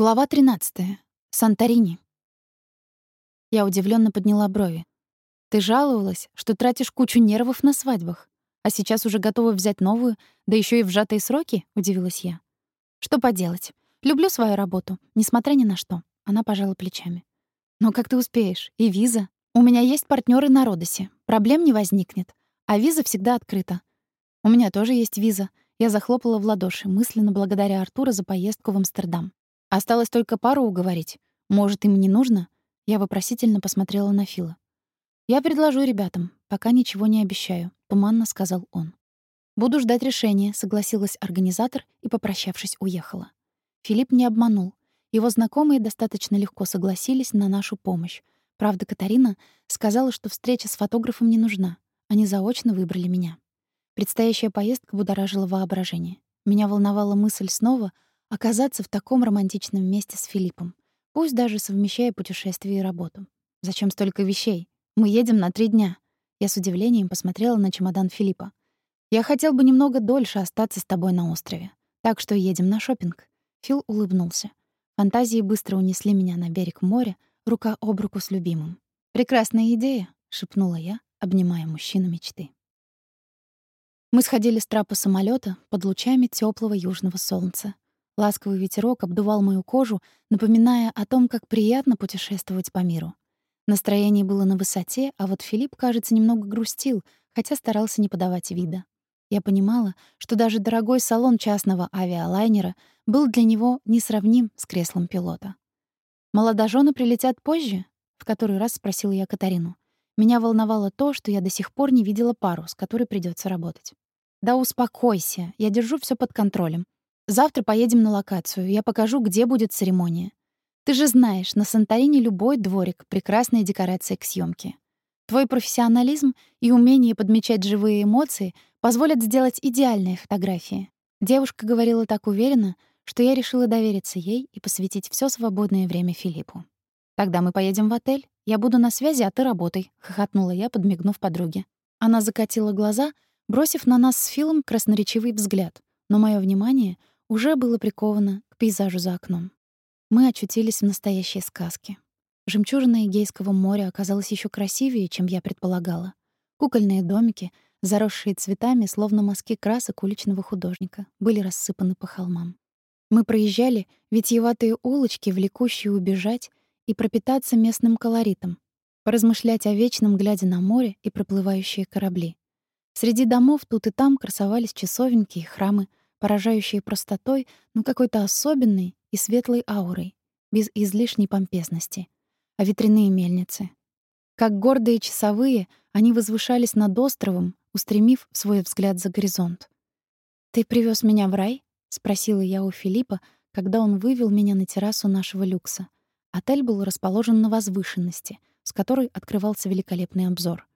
Глава 13. Санторини. Я удивленно подняла брови. Ты жаловалась, что тратишь кучу нервов на свадьбах, а сейчас уже готова взять новую, да еще и в сжатые сроки, удивилась я. Что поделать? Люблю свою работу, несмотря ни на что. Она пожала плечами. Но как ты успеешь? И виза? У меня есть партнеры на Родосе. Проблем не возникнет, а виза всегда открыта. У меня тоже есть виза. Я захлопала в ладоши, мысленно благодаря Артура за поездку в Амстердам. Осталось только пару уговорить. Может, им не нужно? Я вопросительно посмотрела на Фила. Я предложу ребятам, пока ничего не обещаю, туманно сказал он. Буду ждать решения, согласилась организатор и, попрощавшись, уехала. Филипп не обманул. Его знакомые достаточно легко согласились на нашу помощь. Правда, Катарина сказала, что встреча с фотографом не нужна. Они заочно выбрали меня. Предстоящая поездка будоражила воображение. Меня волновала мысль снова — оказаться в таком романтичном месте с Филиппом, пусть даже совмещая путешествие и работу. Зачем столько вещей? Мы едем на три дня. Я с удивлением посмотрела на чемодан Филиппа. Я хотел бы немного дольше остаться с тобой на острове. Так что едем на шопинг. Фил улыбнулся. Фантазии быстро унесли меня на берег моря, рука об руку с любимым. Прекрасная идея, шепнула я, обнимая мужчину мечты. Мы сходили с трапа самолета под лучами теплого южного солнца. Ласковый ветерок обдувал мою кожу, напоминая о том, как приятно путешествовать по миру. Настроение было на высоте, а вот Филипп, кажется, немного грустил, хотя старался не подавать вида. Я понимала, что даже дорогой салон частного авиалайнера был для него несравним с креслом пилота. «Молодожены прилетят позже?» — в который раз спросила я Катарину. Меня волновало то, что я до сих пор не видела пару, с которой придется работать. «Да успокойся, я держу все под контролем», Завтра поедем на локацию, я покажу, где будет церемония. Ты же знаешь, на Санторини любой дворик — прекрасная декорация к съемке. Твой профессионализм и умение подмечать живые эмоции позволят сделать идеальные фотографии. Девушка говорила так уверенно, что я решила довериться ей и посвятить все свободное время Филиппу. «Тогда мы поедем в отель. Я буду на связи, а ты работай», — хохотнула я, подмигнув подруге. Она закатила глаза, бросив на нас с Филом красноречивый взгляд, но мое внимание уже было приковано к пейзажу за окном. Мы очутились в настоящей сказке. Жемчужина Эгейского моря оказалась еще красивее, чем я предполагала. Кукольные домики, заросшие цветами, словно мазки красок уличного художника, были рассыпаны по холмам. Мы проезжали витиеватые улочки, влекущие убежать и пропитаться местным колоритом, поразмышлять о вечном, глядя на море и проплывающие корабли. Среди домов тут и там красовались часовенки и храмы, поражающие простотой, но какой-то особенной и светлой аурой, без излишней помпезности. А ветряные мельницы. Как гордые часовые, они возвышались над островом, устремив свой взгляд за горизонт. «Ты привез меня в рай?» — спросила я у Филиппа, когда он вывел меня на террасу нашего люкса. Отель был расположен на возвышенности, с которой открывался великолепный обзор.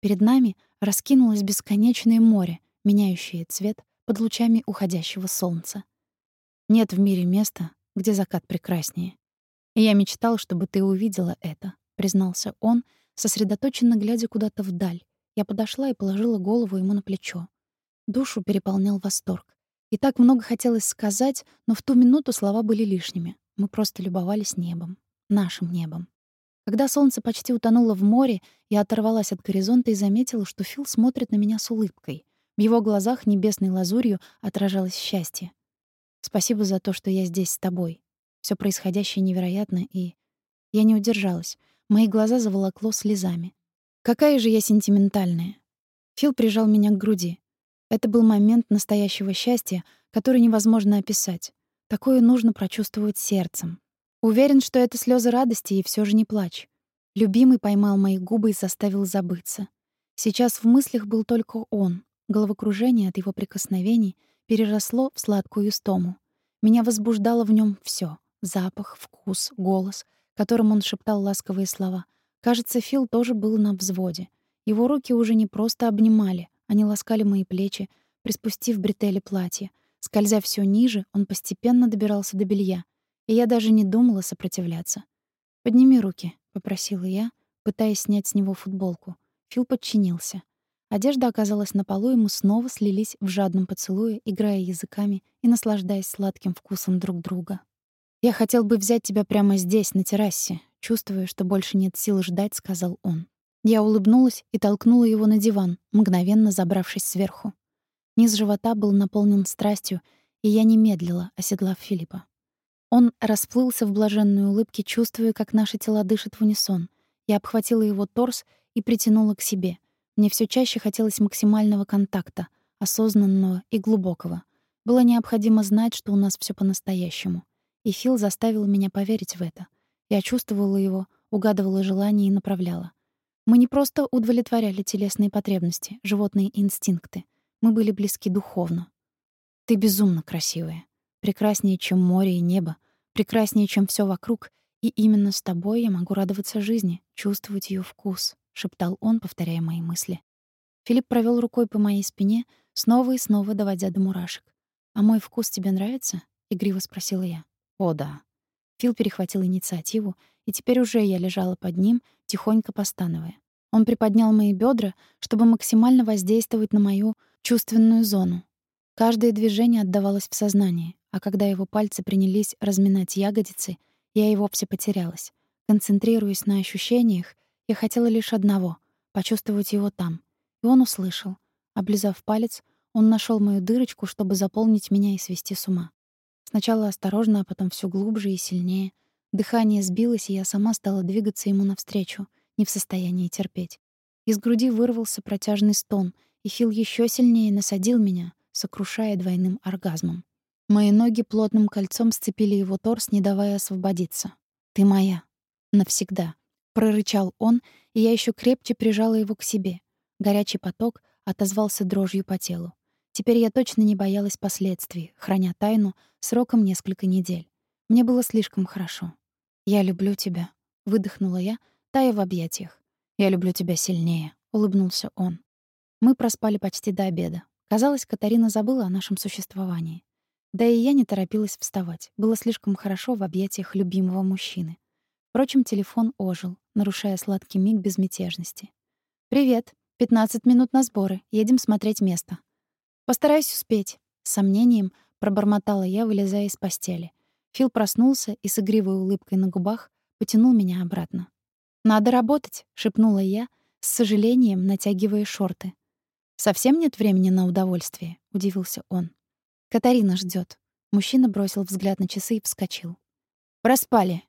Перед нами раскинулось бесконечное море, меняющее цвет под лучами уходящего солнца. Нет в мире места, где закат прекраснее. И я мечтал, чтобы ты увидела это, признался он, сосредоточенно глядя куда-то вдаль. Я подошла и положила голову ему на плечо. Душу переполнял восторг. И так много хотелось сказать, но в ту минуту слова были лишними. Мы просто любовались небом, нашим небом. Когда солнце почти утонуло в море, я оторвалась от горизонта и заметила, что Фил смотрит на меня с улыбкой. В его глазах небесной лазурью отражалось счастье. Спасибо за то, что я здесь с тобой. Все происходящее невероятно, и... Я не удержалась. Мои глаза заволокло слезами. Какая же я сентиментальная. Фил прижал меня к груди. Это был момент настоящего счастья, который невозможно описать. Такое нужно прочувствовать сердцем. Уверен, что это слезы радости, и все же не плачь. Любимый поймал мои губы и заставил забыться. Сейчас в мыслях был только он, Головокружение от его прикосновений переросло в сладкую истому. Меня возбуждало в нем все: запах, вкус, голос, которым он шептал ласковые слова. Кажется, Фил тоже был на взводе. Его руки уже не просто обнимали, они ласкали мои плечи, приспустив бретели платья. Скользя все ниже, он постепенно добирался до белья, и я даже не думала сопротивляться. «Подними руки», — попросила я, пытаясь снять с него футболку. Фил подчинился. Одежда оказалась на полу, и мы снова слились в жадном поцелуе, играя языками и наслаждаясь сладким вкусом друг друга. «Я хотел бы взять тебя прямо здесь, на террасе», чувствуя, что больше нет сил ждать, сказал он. Я улыбнулась и толкнула его на диван, мгновенно забравшись сверху. Низ живота был наполнен страстью, и я не медлила, оседлав Филиппа. Он расплылся в блаженной улыбке, чувствуя, как наши тела дышат в унисон. Я обхватила его торс и притянула к себе. Мне все чаще хотелось максимального контакта, осознанного и глубокого. Было необходимо знать, что у нас все по-настоящему. И Фил заставил меня поверить в это. Я чувствовала его, угадывала желания и направляла. Мы не просто удовлетворяли телесные потребности, животные инстинкты. Мы были близки духовно. Ты безумно красивая. Прекраснее, чем море и небо, прекраснее, чем все вокруг, и именно с тобой я могу радоваться жизни, чувствовать ее вкус, шептал он, повторяя мои мысли. Филипп провел рукой по моей спине, снова и снова доводя до мурашек. А мой вкус тебе нравится? игриво спросила я. О, да. Фил перехватил инициативу, и теперь уже я лежала под ним, тихонько постановая. Он приподнял мои бедра, чтобы максимально воздействовать на мою чувственную зону. Каждое движение отдавалось в сознании, а когда его пальцы принялись разминать ягодицы, я и вовсе потерялась. Концентрируясь на ощущениях, я хотела лишь одного — почувствовать его там. И он услышал. Облизав палец, он нашел мою дырочку, чтобы заполнить меня и свести с ума. Сначала осторожно, а потом все глубже и сильнее. Дыхание сбилось, и я сама стала двигаться ему навстречу, не в состоянии терпеть. Из груди вырвался протяжный стон, и Фил еще сильнее насадил меня, сокрушая двойным оргазмом. Мои ноги плотным кольцом сцепили его торс, не давая освободиться. «Ты моя. Навсегда», — прорычал он, и я еще крепче прижала его к себе. Горячий поток отозвался дрожью по телу. Теперь я точно не боялась последствий, храня тайну сроком несколько недель. Мне было слишком хорошо. «Я люблю тебя», — выдохнула я, тая в объятиях. «Я люблю тебя сильнее», — улыбнулся он. Мы проспали почти до обеда. Казалось, Катарина забыла о нашем существовании. Да и я не торопилась вставать. Было слишком хорошо в объятиях любимого мужчины. Впрочем, телефон ожил, нарушая сладкий миг безмятежности. «Привет. 15 минут на сборы. Едем смотреть место». «Постараюсь успеть», — сомнением пробормотала я, вылезая из постели. Фил проснулся и с игривой улыбкой на губах потянул меня обратно. «Надо работать», — шепнула я, с сожалением натягивая шорты. «Совсем нет времени на удовольствие», — удивился он. Катарина ждет. Мужчина бросил взгляд на часы и вскочил. «Проспали».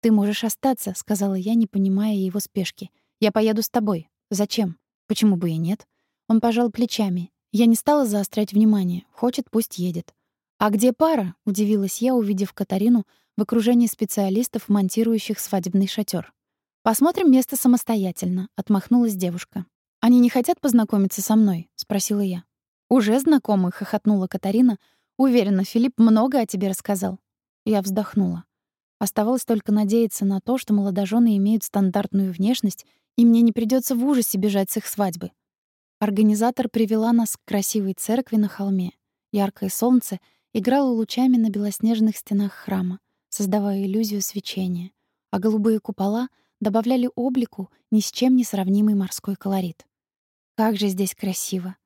«Ты можешь остаться», — сказала я, не понимая его спешки. «Я поеду с тобой. Зачем? Почему бы и нет?» Он пожал плечами. Я не стала заострять внимание. Хочет, пусть едет. «А где пара?» — удивилась я, увидев Катарину в окружении специалистов, монтирующих свадебный шатер. «Посмотрим место самостоятельно», — отмахнулась девушка. «Они не хотят познакомиться со мной?» — спросила я. «Уже знакомы», — хохотнула Катарина. «Уверена, Филипп много о тебе рассказал». Я вздохнула. Оставалось только надеяться на то, что молодожены имеют стандартную внешность, и мне не придется в ужасе бежать с их свадьбы. Организатор привела нас к красивой церкви на холме. Яркое солнце играло лучами на белоснежных стенах храма, создавая иллюзию свечения, а голубые купола добавляли облику ни с чем не сравнимый морской колорит. Как же здесь красиво!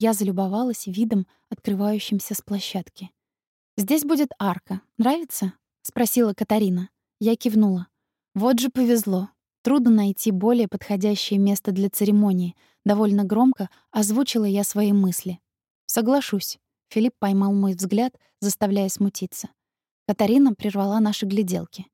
Я залюбовалась видом, открывающимся с площадки. «Здесь будет арка. Нравится?» — спросила Катарина. Я кивнула. «Вот же повезло. Трудно найти более подходящее место для церемонии. Довольно громко озвучила я свои мысли. Соглашусь. Филипп поймал мой взгляд, заставляя смутиться. Катарина прервала наши гляделки.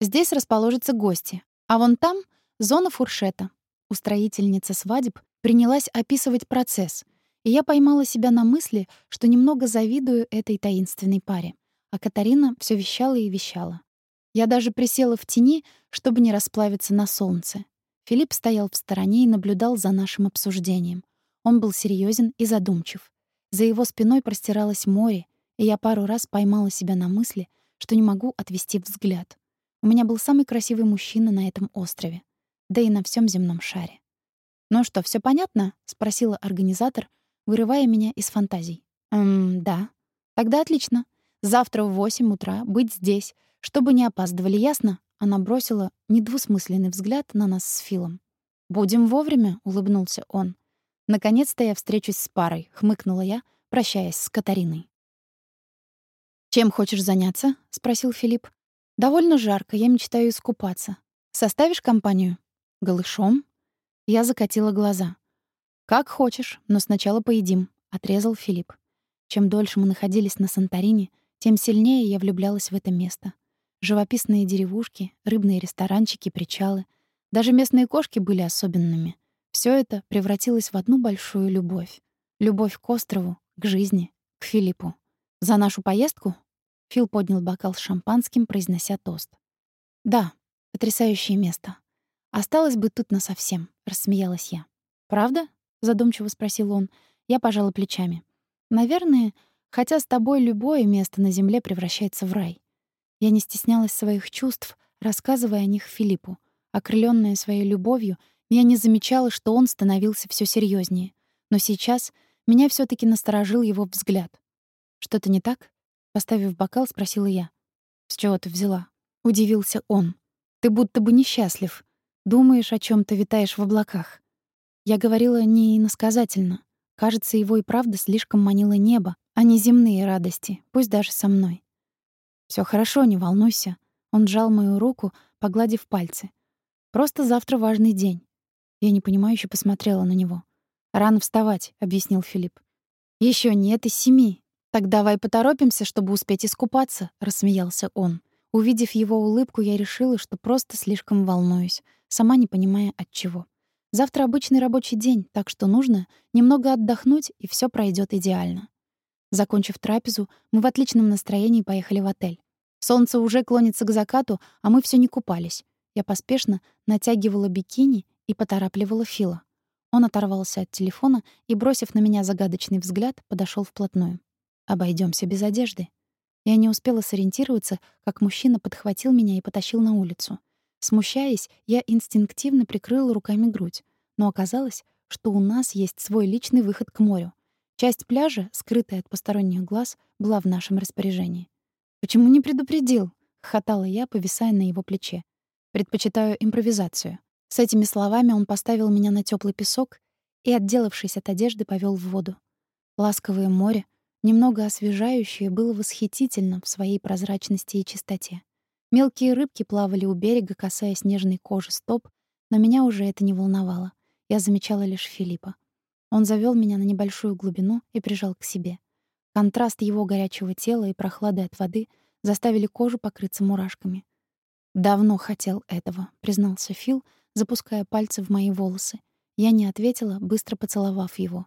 Здесь расположатся гости, а вон там — зона фуршета. Устроительница свадеб принялась описывать процесс, и я поймала себя на мысли, что немного завидую этой таинственной паре. А Катарина все вещала и вещала. Я даже присела в тени, чтобы не расплавиться на солнце. Филипп стоял в стороне и наблюдал за нашим обсуждением. Он был серьезен и задумчив. За его спиной простиралось море, и я пару раз поймала себя на мысли, что не могу отвести взгляд. У меня был самый красивый мужчина на этом острове, да и на всем земном шаре. «Ну что, все понятно?» — спросила организатор, вырывая меня из фантазий. «Эм, да. Тогда отлично. Завтра в восемь утра быть здесь, чтобы не опаздывали, ясно?» Она бросила недвусмысленный взгляд на нас с Филом. «Будем вовремя», — улыбнулся он. «Наконец-то я встречусь с парой», — хмыкнула я, прощаясь с Катариной. «Чем хочешь заняться?» — спросил Филипп. «Довольно жарко, я мечтаю искупаться. Составишь компанию?» «Голышом?» Я закатила глаза. «Как хочешь, но сначала поедим», — отрезал Филипп. Чем дольше мы находились на Санторини, тем сильнее я влюблялась в это место. Живописные деревушки, рыбные ресторанчики, причалы. Даже местные кошки были особенными. Все это превратилось в одну большую любовь. Любовь к острову, к жизни, к Филиппу. «За нашу поездку?» Фил поднял бокал с шампанским, произнося тост. «Да, потрясающее место. Осталось бы тут насовсем», — рассмеялась я. «Правда?» — задумчиво спросил он. Я пожала плечами. Наверное, хотя с тобой любое место на земле превращается в рай. Я не стеснялась своих чувств, рассказывая о них Филиппу. Окрылённая своей любовью, я не замечала, что он становился всё серьёзнее. Но сейчас меня всё-таки насторожил его взгляд. «Что-то не так?» Поставив бокал, спросила я. «С чего ты взяла?» Удивился он. «Ты будто бы несчастлив. Думаешь о чём-то, витаешь в облаках». Я говорила не иносказательно. Кажется, его и правда слишком манило небо, а не земные радости, пусть даже со мной. Все хорошо, не волнуйся». Он сжал мою руку, погладив пальцы. «Просто завтра важный день». Я непонимающе посмотрела на него. «Рано вставать», — объяснил Филипп. Еще нет, из семи. Так давай поторопимся, чтобы успеть искупаться», — рассмеялся он. Увидев его улыбку, я решила, что просто слишком волнуюсь, сама не понимая от чего. Завтра обычный рабочий день, так что нужно немного отдохнуть, и все пройдет идеально. Закончив трапезу, мы в отличном настроении поехали в отель. Солнце уже клонится к закату, а мы все не купались. Я поспешно натягивала бикини и поторапливала Фила. Он оторвался от телефона и, бросив на меня загадочный взгляд, подошел вплотную. Обойдемся без одежды. Я не успела сориентироваться, как мужчина подхватил меня и потащил на улицу. Смущаясь, я инстинктивно прикрыла руками грудь, но оказалось, что у нас есть свой личный выход к морю. Часть пляжа, скрытая от посторонних глаз, была в нашем распоряжении. «Почему не предупредил?» — хохотала я, повисая на его плече. «Предпочитаю импровизацию». С этими словами он поставил меня на теплый песок и, отделавшись от одежды, повел в воду. Ласковое море, немного освежающее, было восхитительно в своей прозрачности и чистоте. Мелкие рыбки плавали у берега, касаясь нежной кожи стоп, но меня уже это не волновало. Я замечала лишь Филиппа. Он завёл меня на небольшую глубину и прижал к себе. Контраст его горячего тела и прохлады от воды заставили кожу покрыться мурашками. «Давно хотел этого», — признался Фил, запуская пальцы в мои волосы. Я не ответила, быстро поцеловав его.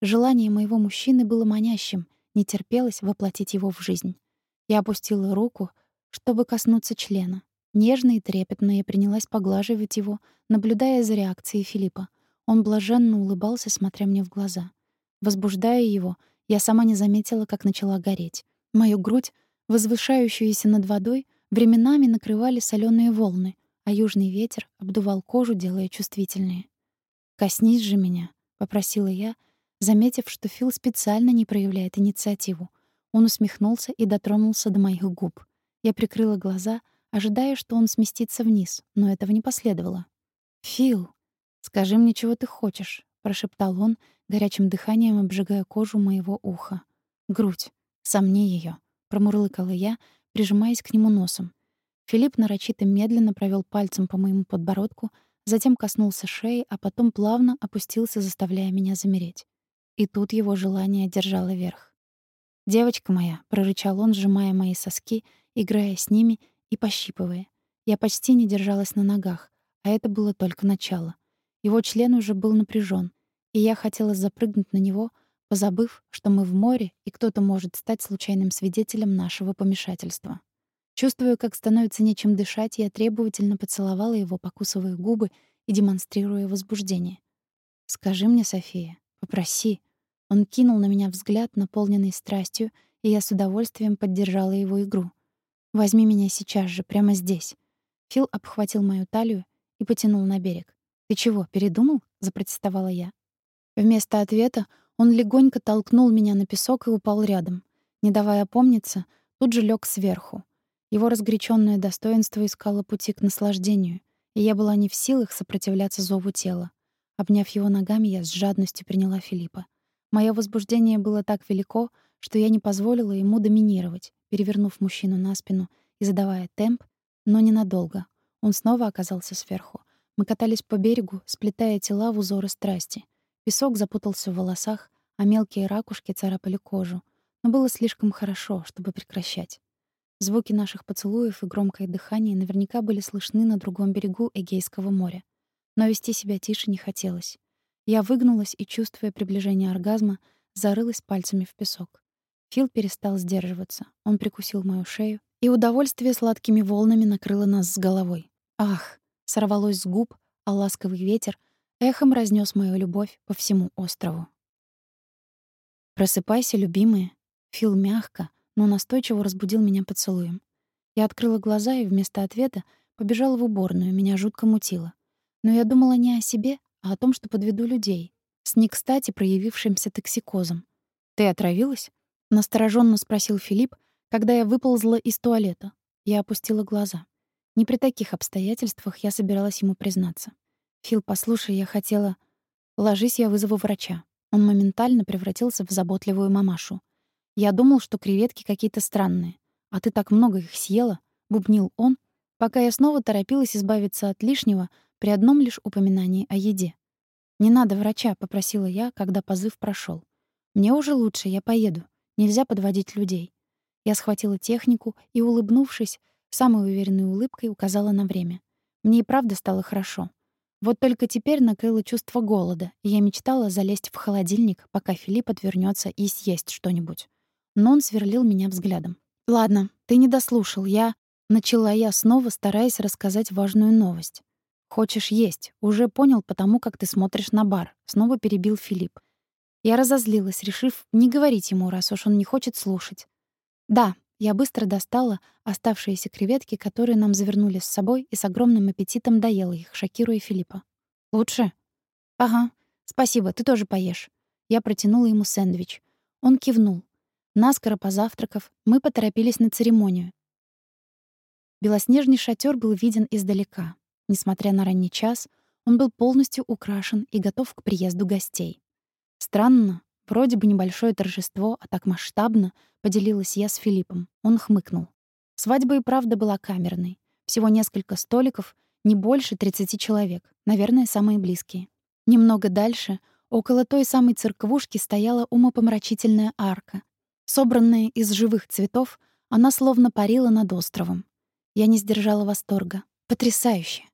Желание моего мужчины было манящим, не терпелось воплотить его в жизнь. Я опустила руку — чтобы коснуться члена. Нежно и трепетно я принялась поглаживать его, наблюдая за реакцией Филиппа. Он блаженно улыбался, смотря мне в глаза. Возбуждая его, я сама не заметила, как начала гореть. Мою грудь, возвышающуюся над водой, временами накрывали соленые волны, а южный ветер обдувал кожу, делая чувствительнее. «Коснись же меня», — попросила я, заметив, что Фил специально не проявляет инициативу. Он усмехнулся и дотронулся до моих губ. Я прикрыла глаза, ожидая, что он сместится вниз, но этого не последовало. «Фил, скажи мне, чего ты хочешь», — прошептал он, горячим дыханием обжигая кожу моего уха. «Грудь. Сомни ее, промурлыкала я, прижимаясь к нему носом. Филипп нарочито медленно провел пальцем по моему подбородку, затем коснулся шеи, а потом плавно опустился, заставляя меня замереть. И тут его желание держало верх. «Девочка моя», — прорычал он, сжимая мои соски играя с ними и пощипывая. Я почти не держалась на ногах, а это было только начало. Его член уже был напряжен, и я хотела запрыгнуть на него, позабыв, что мы в море, и кто-то может стать случайным свидетелем нашего помешательства. Чувствуя, как становится нечем дышать, я требовательно поцеловала его, покусывая губы и демонстрируя возбуждение. «Скажи мне, София, попроси». Он кинул на меня взгляд, наполненный страстью, и я с удовольствием поддержала его игру — Возьми меня сейчас же, прямо здесь. Фил обхватил мою талию и потянул на берег. Ты чего, передумал? запротестовала я. Вместо ответа он легонько толкнул меня на песок и упал рядом. Не давая опомниться, тут же лег сверху. Его разгоряченное достоинство искало пути к наслаждению, и я была не в силах сопротивляться зову тела. Обняв его ногами, я с жадностью приняла Филиппа. Мое возбуждение было так велико, что я не позволила ему доминировать, перевернув мужчину на спину и задавая темп, но ненадолго. Он снова оказался сверху. Мы катались по берегу, сплетая тела в узоры страсти. Песок запутался в волосах, а мелкие ракушки царапали кожу. Но было слишком хорошо, чтобы прекращать. Звуки наших поцелуев и громкое дыхание наверняка были слышны на другом берегу Эгейского моря. Но вести себя тише не хотелось. Я выгнулась и, чувствуя приближение оргазма, зарылась пальцами в песок. Фил перестал сдерживаться. Он прикусил мою шею, и удовольствие сладкими волнами накрыло нас с головой. Ах, сорвалось с губ, а ласковый ветер эхом разнес мою любовь по всему острову. «Просыпайся, любимая». Фил мягко, но настойчиво разбудил меня поцелуем. Я открыла глаза и вместо ответа побежала в уборную, меня жутко мутило. Но я думала не о себе, а о том, что подведу людей, с не кстати проявившимся токсикозом. «Ты отравилась?» — настороженно спросил Филипп, когда я выползла из туалета. Я опустила глаза. Не при таких обстоятельствах я собиралась ему признаться. «Фил, послушай, я хотела...» «Ложись, я вызову врача». Он моментально превратился в заботливую мамашу. «Я думал, что креветки какие-то странные. А ты так много их съела», — бубнил он, пока я снова торопилась избавиться от лишнего при одном лишь упоминании о еде. «Не надо врача», — попросила я, когда позыв прошел. «Мне уже лучше, я поеду. Нельзя подводить людей». Я схватила технику и, улыбнувшись, самой уверенной улыбкой указала на время. Мне и правда стало хорошо. Вот только теперь накрыло чувство голода, и я мечтала залезть в холодильник, пока Филипп отвернется и съесть что-нибудь. Но он сверлил меня взглядом. «Ладно, ты не дослушал, я...» Начала я снова, стараясь рассказать важную новость. «Хочешь есть? Уже понял потому, как ты смотришь на бар», — снова перебил Филипп. Я разозлилась, решив не говорить ему, раз уж он не хочет слушать. «Да, я быстро достала оставшиеся креветки, которые нам завернули с собой, и с огромным аппетитом доела их, шокируя Филиппа. «Лучше?» «Ага. Спасибо, ты тоже поешь». Я протянула ему сэндвич. Он кивнул. Наскоро позавтракав, мы поторопились на церемонию. Белоснежный шатер был виден издалека. Несмотря на ранний час, он был полностью украшен и готов к приезду гостей. Странно, Вроде бы небольшое торжество, а так масштабно, поделилась я с Филиппом. Он хмыкнул. Свадьба и правда была камерной. Всего несколько столиков, не больше 30 человек, наверное, самые близкие. Немного дальше, около той самой церквушки, стояла умопомрачительная арка. Собранная из живых цветов, она словно парила над островом. Я не сдержала восторга. Потрясающе.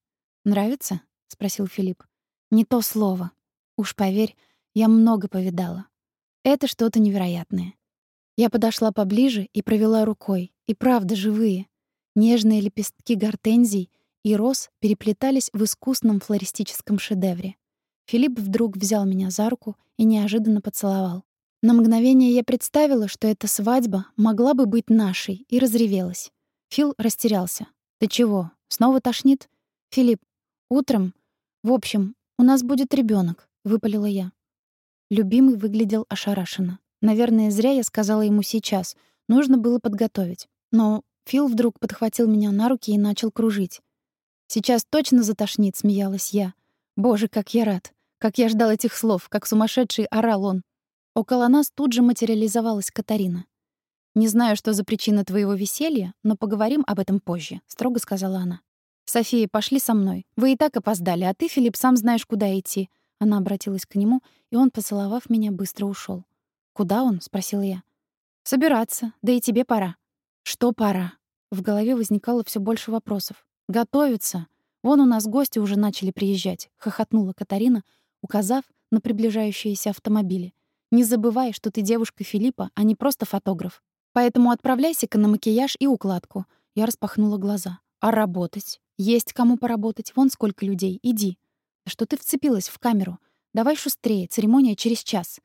«Нравится?» — спросил Филипп. «Не то слово. Уж поверь, я много повидала. Это что-то невероятное. Я подошла поближе и провела рукой. И правда живые. Нежные лепестки гортензий и роз переплетались в искусном флористическом шедевре. Филипп вдруг взял меня за руку и неожиданно поцеловал. На мгновение я представила, что эта свадьба могла бы быть нашей, и разревелась. Фил растерялся. «Ты чего, снова тошнит?» «Филипп, утром... В общем, у нас будет ребенок, выпалила я. Любимый выглядел ошарашенно. Наверное, зря я сказала ему сейчас. Нужно было подготовить. Но Фил вдруг подхватил меня на руки и начал кружить. «Сейчас точно затошнит», — смеялась я. «Боже, как я рад! Как я ждал этих слов, как сумасшедший орал он!» Около нас тут же материализовалась Катарина. «Не знаю, что за причина твоего веселья, но поговорим об этом позже», — строго сказала она. «София, пошли со мной. Вы и так опоздали, а ты, Филипп, сам знаешь, куда идти. Она обратилась к нему, и он, поцеловав меня, быстро ушел. «Куда он?» — спросила я. «Собираться. Да и тебе пора». «Что пора?» В голове возникало все больше вопросов. «Готовиться. Вон у нас гости уже начали приезжать», — хохотнула Катарина, указав на приближающиеся автомобили. «Не забывай, что ты девушка Филиппа, а не просто фотограф. Поэтому отправляйся-ка на макияж и укладку». Я распахнула глаза. «А работать? Есть кому поработать. Вон сколько людей. Иди» что ты вцепилась в камеру. Давай шустрее, церемония через час».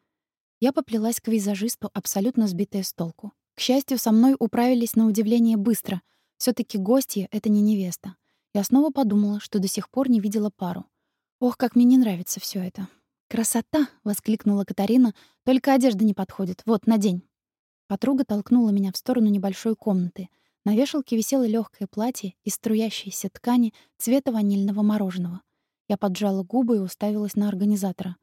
Я поплелась к визажисту, абсолютно сбитая с толку. К счастью, со мной управились на удивление быстро. все таки гостья — это не невеста. Я снова подумала, что до сих пор не видела пару. Ох, как мне не нравится все это. «Красота!» — воскликнула Катарина. «Только одежда не подходит. Вот, надень». Подруга толкнула меня в сторону небольшой комнаты. На вешалке висело легкое платье из струящейся ткани цвета ванильного мороженого. Я поджала губы и уставилась на организатора.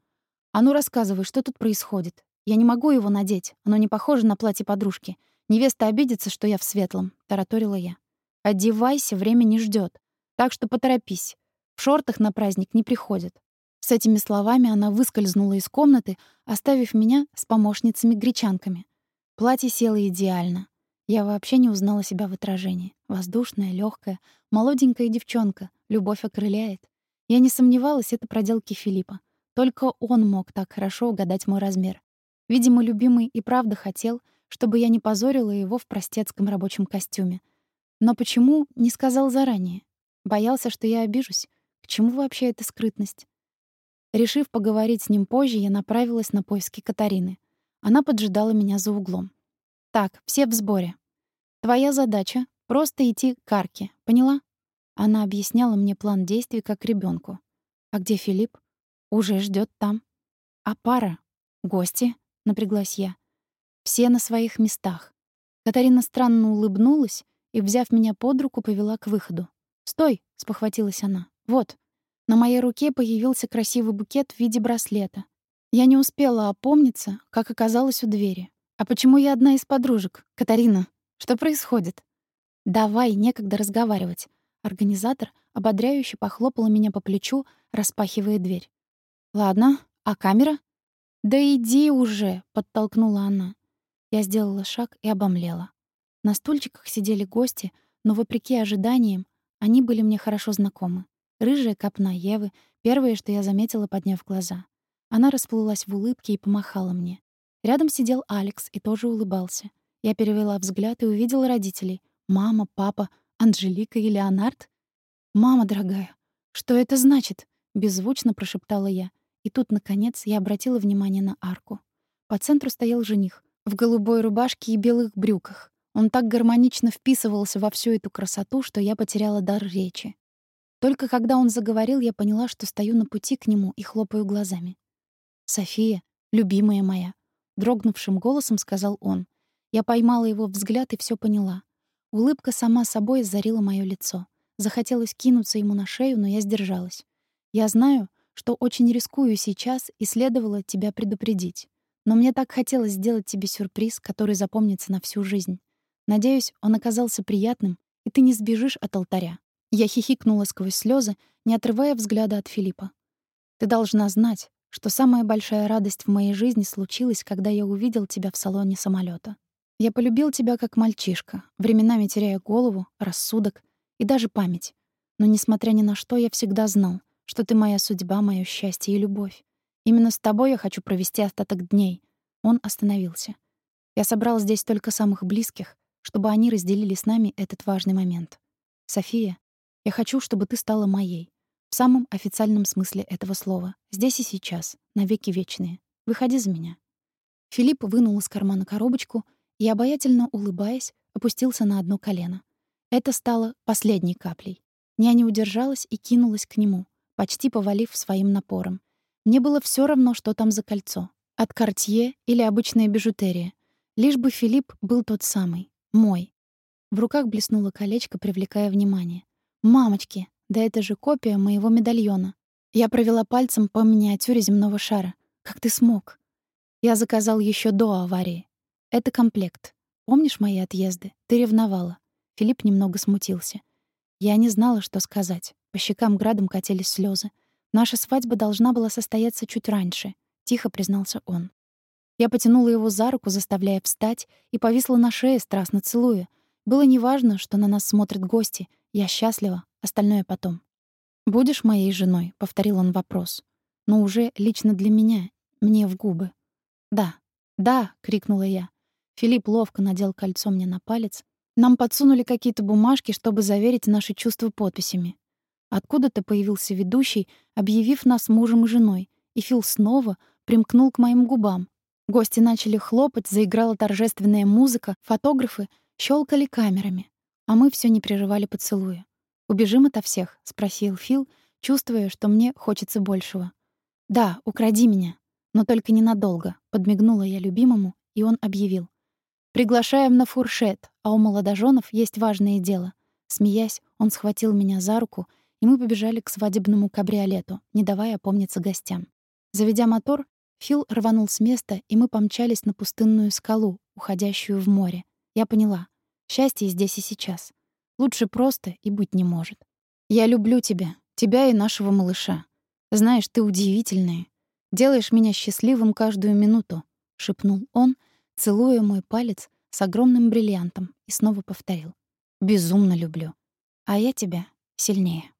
«А ну рассказывай, что тут происходит? Я не могу его надеть, оно не похоже на платье подружки. Невеста обидится, что я в светлом», — тараторила я. «Одевайся, время не ждет. Так что поторопись. В шортах на праздник не приходят». С этими словами она выскользнула из комнаты, оставив меня с помощницами-гречанками. Платье село идеально. Я вообще не узнала себя в отражении. Воздушная, легкая, молоденькая девчонка. Любовь окрыляет. Я не сомневалась, это проделки Филиппа. Только он мог так хорошо угадать мой размер. Видимо, любимый и правда хотел, чтобы я не позорила его в простецком рабочем костюме. Но почему не сказал заранее? Боялся, что я обижусь. К чему вообще эта скрытность? Решив поговорить с ним позже, я направилась на поиски Катарины. Она поджидала меня за углом. «Так, все в сборе. Твоя задача — просто идти к арке, поняла?» Она объясняла мне план действий как ребенку. «А где Филипп?» «Уже ждет там». «А пара? Гости?» — напряглась я. «Все на своих местах». Катарина странно улыбнулась и, взяв меня под руку, повела к выходу. «Стой!» — спохватилась она. «Вот». На моей руке появился красивый букет в виде браслета. Я не успела опомниться, как оказалась у двери. «А почему я одна из подружек? Катарина, что происходит?» «Давай, некогда разговаривать. Организатор ободряюще похлопала меня по плечу, распахивая дверь. «Ладно, а камера?» «Да иди уже!» — подтолкнула она. Я сделала шаг и обомлела. На стульчиках сидели гости, но, вопреки ожиданиям, они были мне хорошо знакомы. Рыжая копна Евы — первое, что я заметила, подняв глаза. Она расплылась в улыбке и помахала мне. Рядом сидел Алекс и тоже улыбался. Я перевела взгляд и увидела родителей. Мама, папа — Анжелика и Леонард? Мама дорогая, что это значит? беззвучно прошептала я. И тут наконец я обратила внимание на арку. По центру стоял жених в голубой рубашке и белых брюках. Он так гармонично вписывался во всю эту красоту, что я потеряла дар речи. Только когда он заговорил, я поняла, что стою на пути к нему и хлопаю глазами. «София, любимая моя», — дрогнувшим голосом сказал он. Я поймала его взгляд и все поняла. Улыбка сама собой озарила моё лицо. Захотелось кинуться ему на шею, но я сдержалась. Я знаю, что очень рискую сейчас и следовало тебя предупредить. Но мне так хотелось сделать тебе сюрприз, который запомнится на всю жизнь. Надеюсь, он оказался приятным, и ты не сбежишь от алтаря. Я хихикнула сквозь слезы, не отрывая взгляда от Филиппа. Ты должна знать, что самая большая радость в моей жизни случилась, когда я увидел тебя в салоне самолета. Я полюбил тебя как мальчишка, временами теряя голову, рассудок и даже память. Но, несмотря ни на что, я всегда знал, что ты моя судьба, моё счастье и любовь. Именно с тобой я хочу провести остаток дней. Он остановился. Я собрал здесь только самых близких, чтобы они разделили с нами этот важный момент. София, я хочу, чтобы ты стала моей. В самом официальном смысле этого слова. Здесь и сейчас, навеки вечные. Выходи за меня. Филипп вынул из кармана коробочку и, обаятельно улыбаясь, опустился на одно колено. Это стало последней каплей. Я не удержалась и кинулась к нему, почти повалив своим напором. Мне было все равно, что там за кольцо. От Кортье или обычная бижутерия. Лишь бы Филипп был тот самый, мой. В руках блеснуло колечко, привлекая внимание. «Мамочки, да это же копия моего медальона». Я провела пальцем по миниатюре земного шара. «Как ты смог?» Я заказал еще до аварии. Это комплект. Помнишь мои отъезды? Ты ревновала. Филипп немного смутился. Я не знала, что сказать. По щекам градом катились слезы. Наша свадьба должна была состояться чуть раньше, тихо признался он. Я потянула его за руку, заставляя встать, и повисла на шее, страстно целуя. Было неважно, что на нас смотрят гости. Я счастлива, остальное потом. «Будешь моей женой?» — повторил он вопрос. «Но уже лично для меня, мне в губы». «Да, да!» — крикнула я. Филипп ловко надел кольцо мне на палец. Нам подсунули какие-то бумажки, чтобы заверить наши чувства подписями. Откуда-то появился ведущий, объявив нас мужем и женой, и Фил снова примкнул к моим губам. Гости начали хлопать, заиграла торжественная музыка, фотографы щелкали камерами, а мы все не прерывали поцелуя. «Убежим ото всех?» — спросил Фил, чувствуя, что мне хочется большего. «Да, укради меня, но только ненадолго», — подмигнула я любимому, и он объявил. Приглашаем на фуршет, а у молодоженов есть важное дело. Смеясь, он схватил меня за руку, и мы побежали к свадебному кабриолету, не давая опомниться гостям. Заведя мотор, Фил рванул с места, и мы помчались на пустынную скалу, уходящую в море. Я поняла. Счастье здесь и сейчас. Лучше просто и быть не может. Я люблю тебя, тебя и нашего малыша. Знаешь, ты удивительная. Делаешь меня счастливым каждую минуту, шепнул он, целуя мой палец с огромным бриллиантом, и снова повторил: безумно люблю. А я тебя сильнее.